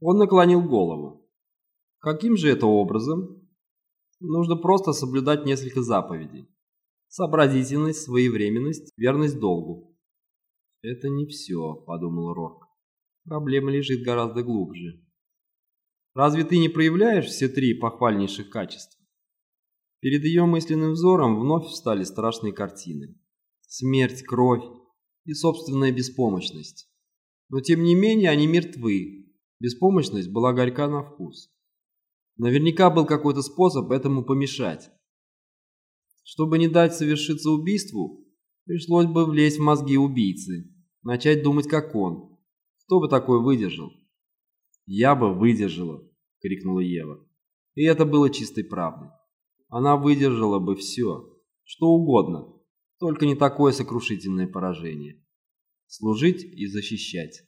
Он наклонил голову. Каким же это образом? Нужно просто соблюдать несколько заповедей. Сообразительность, своевременность, верность долгу. Это не все, подумал Рорк. Проблема лежит гораздо глубже. Разве ты не проявляешь все три похвальнейших качества? Перед ее мысленным взором вновь встали страшные картины. Смерть, кровь и собственная беспомощность. Но тем не менее они мертвы. Беспомощность была горька на вкус. Наверняка был какой-то способ этому помешать. Чтобы не дать совершиться убийству, пришлось бы влезть в мозги убийцы, начать думать как он. Кто бы такой выдержал? «Я бы выдержала!» — крикнула Ева. И это было чистой правдой. Она выдержала бы все, что угодно, только не такое сокрушительное поражение. Служить и защищать.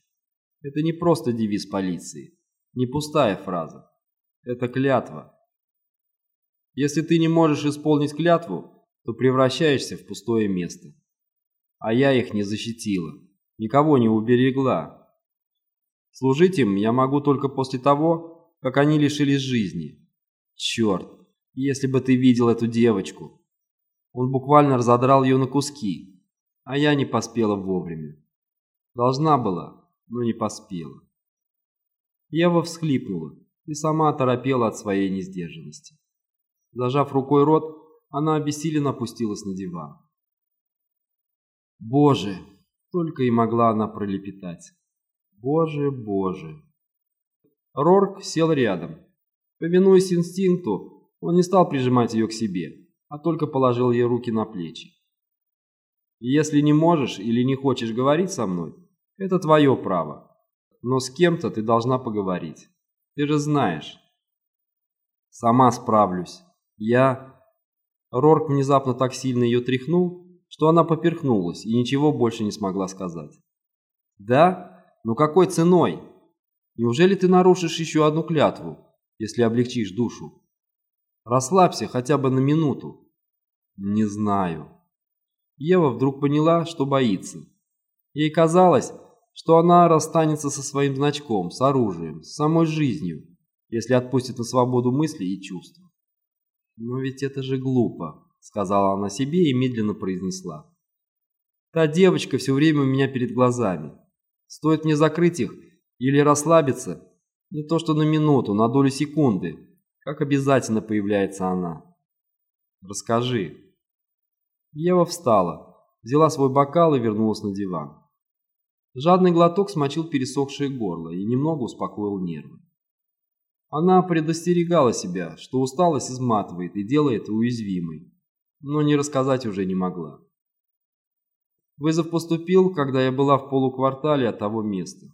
Это не просто девиз полиции, не пустая фраза. Это клятва. Если ты не можешь исполнить клятву, то превращаешься в пустое место. А я их не защитила, никого не уберегла. Служить им я могу только после того, как они лишились жизни. Черт, если бы ты видел эту девочку. Он буквально разодрал ее на куски, а я не поспела вовремя. Должна была, но не поспела. Ева всхлипнула и сама оторопела от своей несдержанности. Зажав рукой рот, она обессиленно опустилась на диван. «Боже!» — только и могла она пролепетать. «Боже, боже!» Рорк сел рядом. Повинуясь инстинкту, он не стал прижимать ее к себе, а только положил ей руки на плечи. «Если не можешь или не хочешь говорить со мной, это твое право, но с кем-то ты должна поговорить. Ты же знаешь». «Сама справлюсь. Я...» Рорк внезапно так сильно ее тряхнул, что она поперхнулась и ничего больше не смогла сказать. «Да? Но какой ценой? Неужели ты нарушишь еще одну клятву, если облегчишь душу? Расслабься хотя бы на минуту». «Не знаю». Ева вдруг поняла, что боится. Ей казалось, что она расстанется со своим значком, с оружием, с самой жизнью, если отпустит на свободу мысли и чувства. «Но ведь это же глупо», — сказала она себе и медленно произнесла. «Та девочка все время у меня перед глазами. Стоит мне закрыть их или расслабиться, не то что на минуту, на долю секунды, как обязательно появляется она. Расскажи». Ева встала, взяла свой бокал и вернулась на диван. Жадный глоток смочил пересохшее горло и немного успокоил нервы. Она предостерегала себя, что усталость изматывает и делает уязвимой, но не рассказать уже не могла. Вызов поступил, когда я была в полуквартале от того места.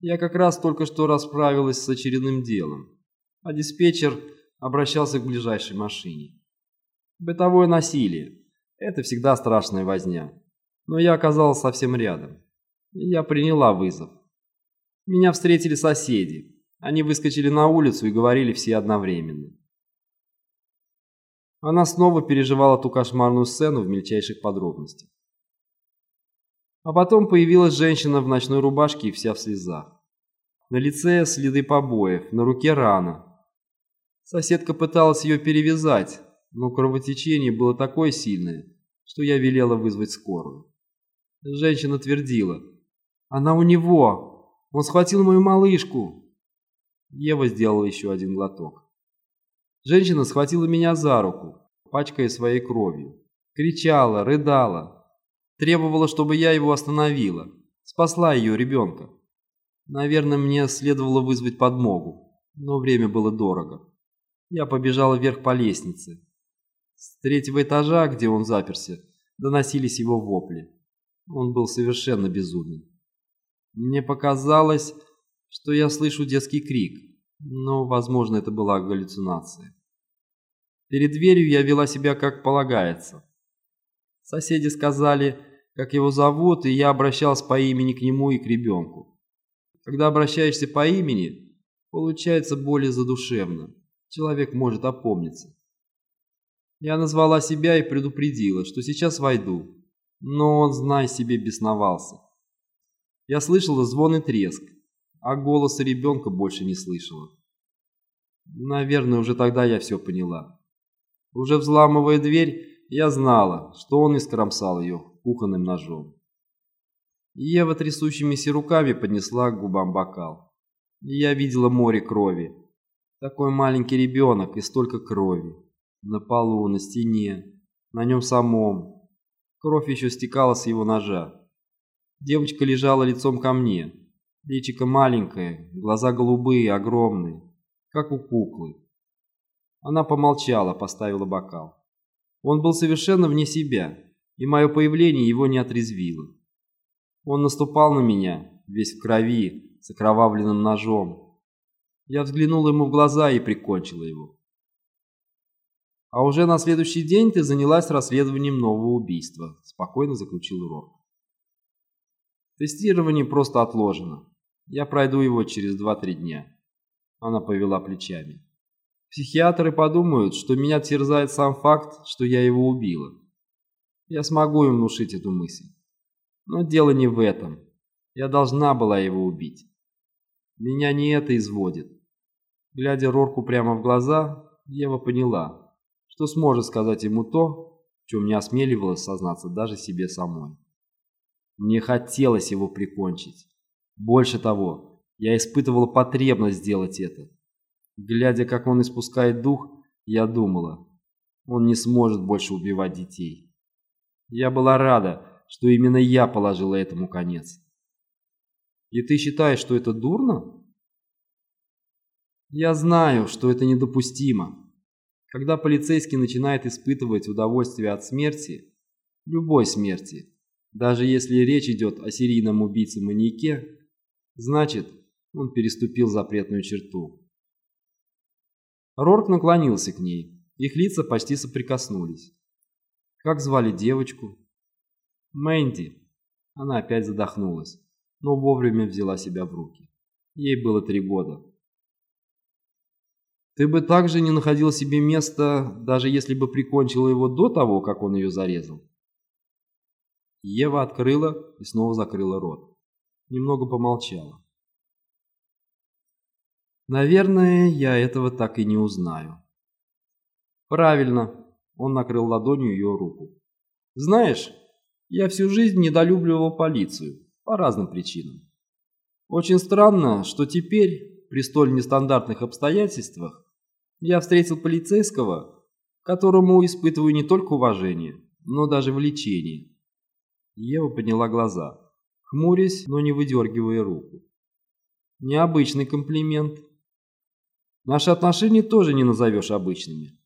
Я как раз только что расправилась с очередным делом, а диспетчер обращался к ближайшей машине. Бытовое насилие – это всегда страшная возня, но я оказалась совсем рядом. Я приняла вызов. Меня встретили соседи, они выскочили на улицу и говорили все одновременно. Она снова переживала ту кошмарную сцену в мельчайших подробностях. А потом появилась женщина в ночной рубашке и вся в слезах. На лице следы побоев, на руке рана. Соседка пыталась ее перевязать, но кровотечение было такое сильное, что я велела вызвать скорую. Женщина твердила. «Она у него! Он схватил мою малышку!» Ева сделала еще один глоток. Женщина схватила меня за руку, пачкая своей кровью. Кричала, рыдала. Требовала, чтобы я его остановила. Спасла ее ребенка. Наверное, мне следовало вызвать подмогу, но время было дорого. Я побежала вверх по лестнице. С третьего этажа, где он заперся, доносились его вопли. Он был совершенно безумен. Мне показалось, что я слышу детский крик, но, возможно, это была галлюцинация. Перед дверью я вела себя как полагается. Соседи сказали, как его зовут, и я обращался по имени к нему и к ребенку. Когда обращаешься по имени, получается более задушевно. Человек может опомниться. Я назвала себя и предупредила, что сейчас войду, но он, знай себе, бесновался. Я слышала звон и треск. а голоса ребенка больше не слышала. Наверное, уже тогда я все поняла. Уже взламывая дверь, я знала, что он искромсал ее кухонным ножом. Ева трясущимися руками поднесла к губам бокал. Я видела море крови. Такой маленький ребенок и столько крови. На полу, на стене, на нем самом. Кровь еще стекала с его ножа. Девочка лежала лицом ко мне. Личико маленькое, глаза голубые, огромные, как у куклы. Она помолчала, поставила бокал. Он был совершенно вне себя, и мое появление его не отрезвило. Он наступал на меня, весь в крови, с окровавленным ножом. Я взглянул ему в глаза и прикончила его. А уже на следующий день ты занялась расследованием нового убийства, спокойно заключил Рорк. Тестирование просто отложено. Я пройду его через 2-3 дня. Она повела плечами. Психиатры подумают, что меня терзает сам факт, что я его убила. Я смогу им внушить эту мысль. Но дело не в этом. Я должна была его убить. Меня не это изводит. Глядя Рорку прямо в глаза, Ева поняла, что сможет сказать ему то, в чем не осмеливалась сознаться даже себе самой. Мне хотелось его прикончить. Больше того, я испытывала потребность сделать это. Глядя, как он испускает дух, я думала, он не сможет больше убивать детей. Я была рада, что именно я положила этому конец. И ты считаешь, что это дурно? Я знаю, что это недопустимо. Когда полицейский начинает испытывать удовольствие от смерти, любой смерти, даже если речь идет о серийном убийце-маньяке, значит, он переступил запретную черту. Рорк наклонился к ней. Их лица почти соприкоснулись. Как звали девочку? Мэнди. Она опять задохнулась, но вовремя взяла себя в руки. Ей было три года. Ты бы также не находил себе места, даже если бы прикончила его до того, как он ее зарезал. Ева открыла и снова закрыла рот. Немного помолчала. Наверное, я этого так и не узнаю. Правильно, он накрыл ладонью ее руку. Знаешь, я всю жизнь недолюбливал полицию по разным причинам. Очень странно, что теперь, при столь нестандартных обстоятельствах, я встретил полицейского, которому испытываю не только уважение, но даже влечение. Ева подняла глаза, хмурясь, но не выдергивая руку. Необычный комплимент. Наши отношения тоже не назовешь обычными.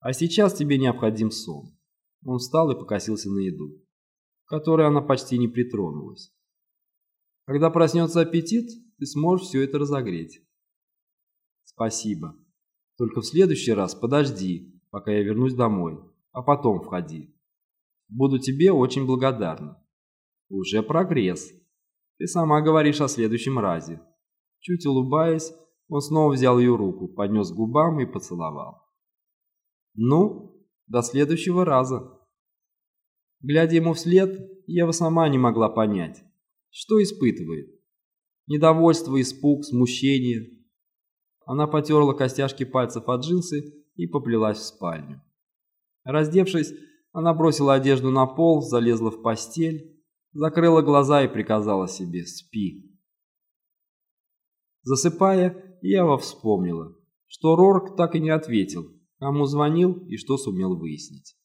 А сейчас тебе необходим сон. Он встал и покосился на еду, которой она почти не притронулась. Когда проснется аппетит, ты сможешь все это разогреть. Спасибо. Только в следующий раз подожди, пока я вернусь домой, а потом входи. Буду тебе очень благодарна. Уже прогресс. Ты сама говоришь о следующем разе. Чуть улыбаясь, он снова взял ее руку, поднес к губам и поцеловал. «Ну, до следующего раза». Глядя ему вслед, Ева сама не могла понять, что испытывает. Недовольство, испуг, смущение. Она потерла костяшки пальцев от джинсы и поплелась в спальню. Раздевшись, она бросила одежду на пол, залезла в постель, закрыла глаза и приказала себе «спи». Засыпая, Ева вспомнила, что Рорк так и не ответил, кому звонил и что сумел выяснить.